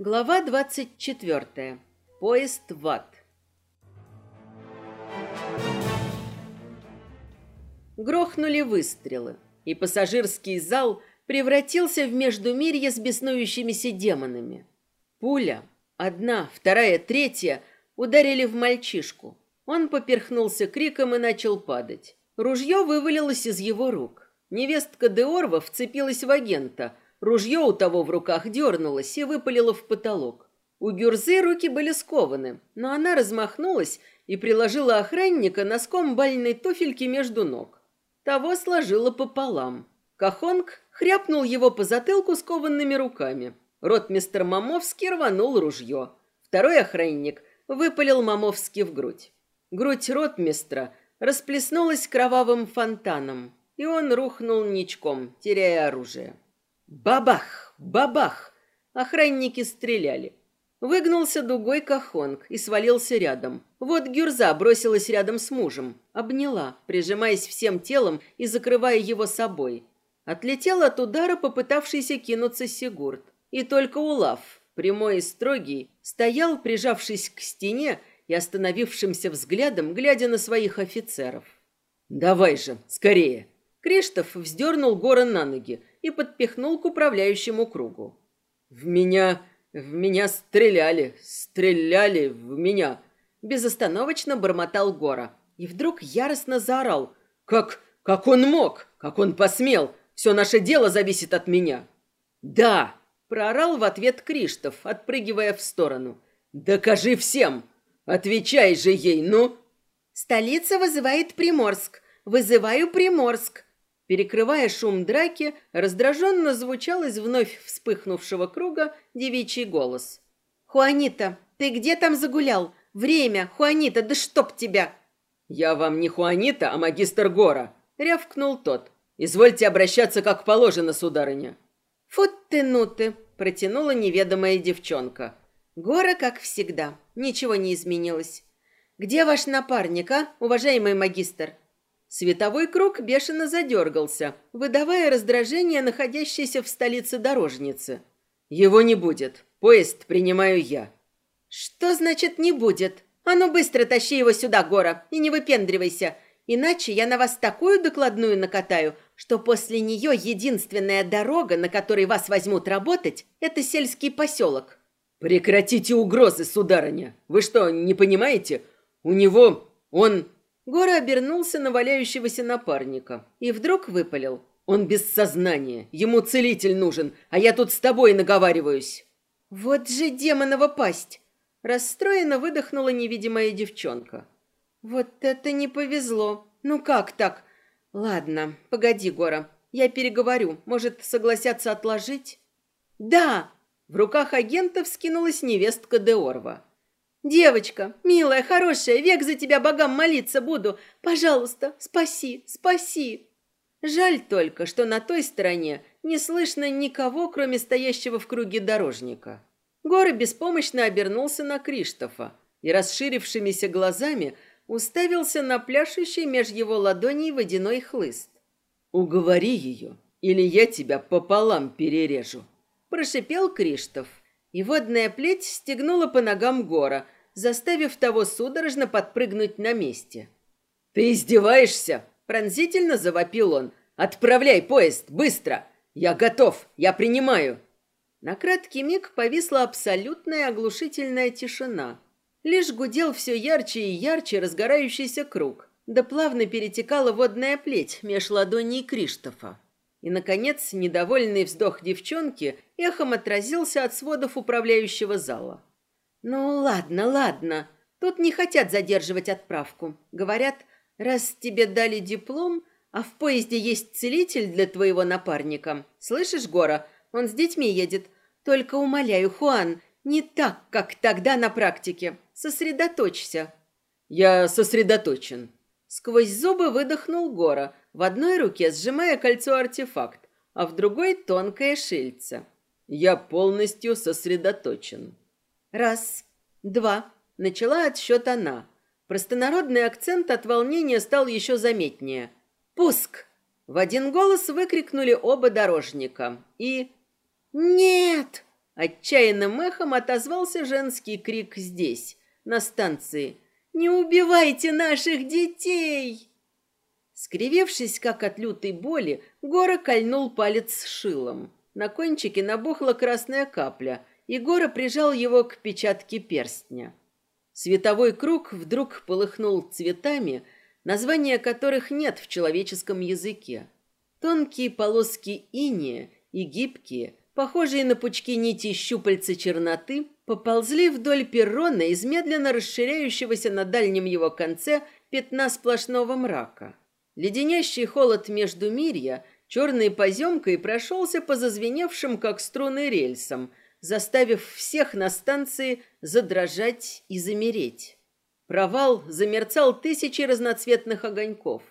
Глава 24. Поезд в ад. Грохнули выстрелы, и пассажирский зал превратился в междумирье с беснующимися демонами. Пуля, одна, вторая, третья, ударили в мальчишку. Он поперхнулся криком и начал падать. Ружье вывалилось из его рук. Невестка Деорва вцепилась в агента – Ружье у того в руках дернулось и выпалило в потолок. У Гюрзы руки были скованы, но она размахнулась и приложила охранника носком бальной туфельки между ног. Того сложила пополам. Кахонг хряпнул его по затылку скованными руками. Ротмистер Мамовский рванул ружье. Второй охранник выпалил Мамовский в грудь. Грудь ротмистра расплеснулась кровавым фонтаном, и он рухнул ничком, теряя оружие. Бабах! Бабах! Охранники стреляли. Выгнулся дугой Кахонг и свалился рядом. Вот Гюрза бросилась рядом с мужем, обняла, прижимаясь всем телом и закрывая его собой. Отлетел от удара попытавшийся кинуться Сигурд. И только Улав, прямой и строгий, стоял, прижавшись к стене и остановившимся взглядом, глядя на своих офицеров. «Давай же, скорее!» Криштоф вздернул Гора на ноги и подпихнул к управляющему кругу. «В меня... в меня стреляли, стреляли в меня!» Безостановочно бормотал Гора. И вдруг яростно заорал. «Как... как он мог? Как он посмел? Все наше дело зависит от меня!» «Да!» — проорал в ответ Криштоф, отпрыгивая в сторону. «Докажи всем! Отвечай же ей, ну!» «Столица вызывает Приморск! Вызываю Приморск!» Перекрывая шум драки, раздраженно звучал из вновь вспыхнувшего круга девичий голос. «Хуанита, ты где там загулял? Время, Хуанита, да чтоб тебя!» «Я вам не Хуанита, а магистр Гора», — рявкнул тот. «Извольте обращаться, как положено, сударыня». «Фу ты, ну ты!» — протянула неведомая девчонка. «Гора, как всегда, ничего не изменилось. Где ваш напарник, а, уважаемый магистр?» Световой круг бешено задергался, выдавая раздражение находящейся в столице дорожницы. «Его не будет. Поезд принимаю я». «Что значит «не будет»? А ну быстро тащи его сюда, Гора, и не выпендривайся, иначе я на вас такую докладную накатаю, что после нее единственная дорога, на которой вас возьмут работать, это сельский поселок». «Прекратите угрозы, сударыня! Вы что, не понимаете? У него... он Гора обернулся на валяющегося напарника и вдруг выпалил. «Он без сознания, ему целитель нужен, а я тут с тобой наговариваюсь». «Вот же демонова пасть!» Расстроенно выдохнула невидимая девчонка. «Вот это не повезло! Ну как так? Ладно, погоди, Гора, я переговорю. Может, согласятся отложить?» «Да!» В руках агента вскинулась невестка Деорва. «Девочка, милая, хорошая, век за тебя богам молиться буду. Пожалуйста, спаси, спаси!» Жаль только, что на той стороне не слышно никого, кроме стоящего в круге дорожника. Гора беспомощно обернулся на Криштофа и расширившимися глазами уставился на пляшущий меж его ладоней водяной хлыст. «Уговори ее, или я тебя пополам перережу», – прошипел Криштоф. И водная плеть стегнула по ногам Гора, заставив того судорожно подпрыгнуть на месте. «Ты издеваешься?» – пронзительно завопил он. «Отправляй поезд, быстро! Я готов, я принимаю!» На краткий миг повисла абсолютная оглушительная тишина. Лишь гудел все ярче и ярче разгорающийся круг, да плавно перетекала водная плеть меж ладоней Криштофа. И, наконец, недовольный вздох девчонки эхом отразился от сводов управляющего зала. «Ну, ладно, ладно. Тут не хотят задерживать отправку. Говорят, раз тебе дали диплом, а в поезде есть целитель для твоего напарника. Слышишь, Гора, он с детьми едет. Только умоляю, Хуан, не так, как тогда на практике. Сосредоточься». «Я сосредоточен». Сквозь зубы выдохнул Гора, в одной руке сжимая кольцо-артефакт, а в другой тонкое шильце. Я полностью сосредоточен. Раз, два. Начала отсчет она. Простонародный акцент от волнения стал еще заметнее. «Пуск!» В один голос выкрикнули оба дорожника. И... «Нет!» Отчаянным эхом отозвался женский крик здесь, на станции. «Не убивайте наших детей!» Скривившись, как от лютой боли, Гора кольнул палец шилом. На кончике набухла красная капля, и Гора прижал его к печатке перстня. Световой круг вдруг полыхнул цветами, названия которых нет в человеческом языке. Тонкие полоски иния и гибкие, похожие на пучки нити щупальца черноты, поползли вдоль перрона из медленно расширяющегося на дальнем его конце пятна сплошного мрака. Леденящий холод между мирья черной поземкой прошелся по зазвеневшим, как струны, рельсам, заставив всех на станции задрожать и замереть. Провал замерцал тысячи разноцветных огоньков.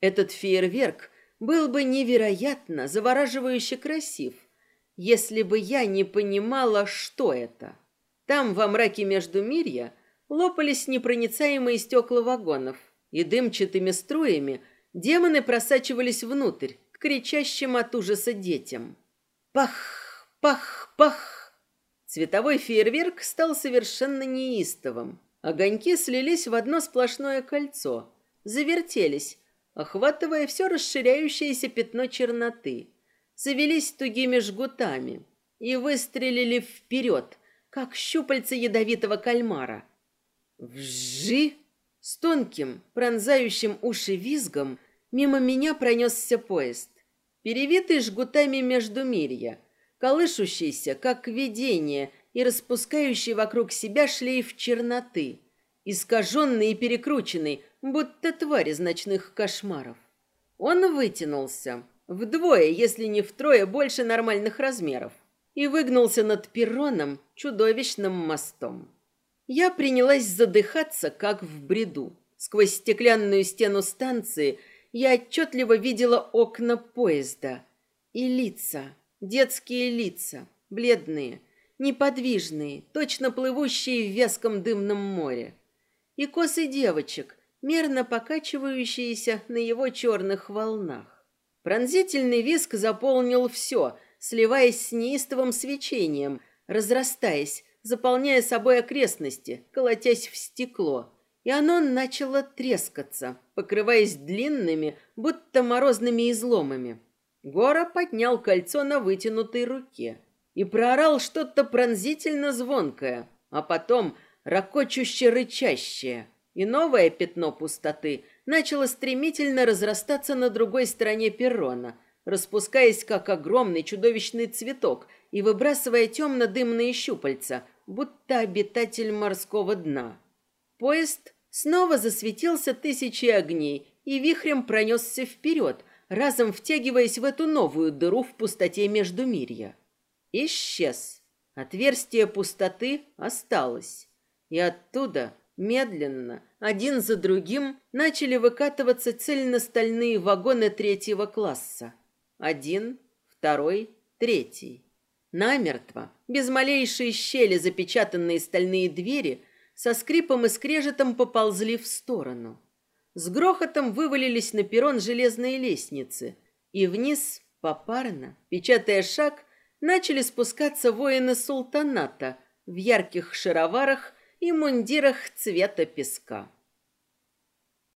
Этот фейерверк был бы невероятно завораживающе красив, если бы я не понимала, что это. Там, во мраке между мирья, лопались непроницаемые стекла вагонов, и дымчатыми струями демоны просачивались внутрь, к кричащим от ужаса детям. Пах, пах, пах! Цветовой фейерверк стал совершенно неистовым. Огоньки слились в одно сплошное кольцо, завертелись, охватывая все расширяющееся пятно черноты, завелись тугими жгутами и выстрелили вперед, как щупальца ядовитого кальмара. Вжи! С тонким, пронзающим уши визгом мимо меня пронесся поезд, перевитый жгутами между мирья, колышущийся, как видение, и распускающий вокруг себя шлейф черноты, искаженный и перекрученный, будто тварь из ночных кошмаров. Он вытянулся, вдвое, если не втрое, больше нормальных размеров, и выгнулся над перроном чудовищным мостом. Я принялась задыхаться, как в бреду. Сквозь стеклянную стену станции я отчетливо видела окна поезда и лица, детские лица, бледные, неподвижные, точно плывущие в вязком дымном море. И косы девочек, мерно покачивающиеся на его черных волнах. Пронзительный виск заполнил все, сливаясь с неистовым свечением, разрастаясь, заполняя собой окрестности, колотясь в стекло. И оно начало трескаться, покрываясь длинными, будто морозными изломами. Гора поднял кольцо на вытянутой руке и проорал что-то пронзительно звонкое, а потом ракочуще рычащее – и новое пятно пустоты начало стремительно разрастаться на другой стороне перрона, распускаясь как огромный чудовищный цветок и выбрасывая темно-дымные щупальца, будто обитатель морского дна. Поезд снова засветился тысячи огней и вихрем пронесся вперед, разом втягиваясь в эту новую дыру в пустоте между мирья. Исчез. Отверстие пустоты осталось. И оттуда Медленно, один за другим, начали выкатываться цельностальные вагоны третьего класса. Один, второй, третий. Намертво, без малейшей щели запечатанные стальные двери, со скрипом и скрежетом поползли в сторону. С грохотом вывалились на перрон железные лестницы, и вниз, попарно, печатая шаг, начали спускаться воины султаната в ярких шароварах и мундирах цвета песка.